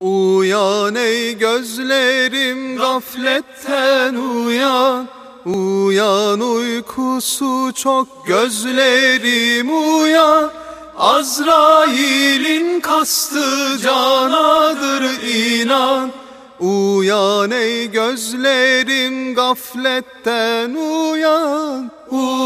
Uyan ey gözlerim gafletten uyan. Uyan uykusu çok gözlerim uyan. Azrail'in kastı canadır inan. Uyan ey gözlerim gafletten uyan. Uyan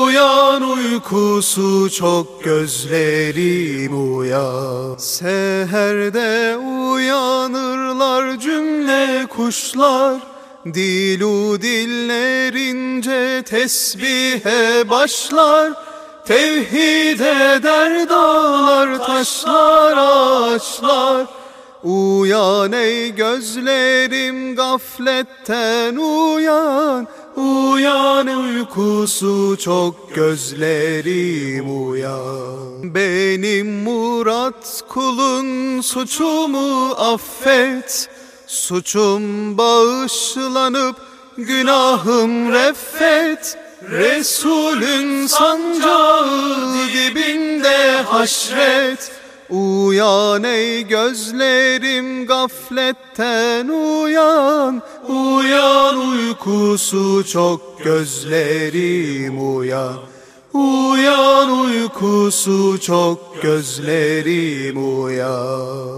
uykusu çok gözlerim uyan Seherde uyanırlar cümle kuşlar. Dilu dillerince tesbihe başlar. Tevhid eder dağlar, taşlar, ağaçlar. Uyan ey gözlerim gafletten uyan. Uyan uykusu çok gözlerim uyan. Benim Murat kulun suçumu affet. Suçum bağışlanıp günahım reffet Resulün sancağı dibinde haşret. Uyan ey gözlerim gafletten uyan Uyan uykusu çok gözlerim uyan. Uyan uykusu çok gözlerim uyan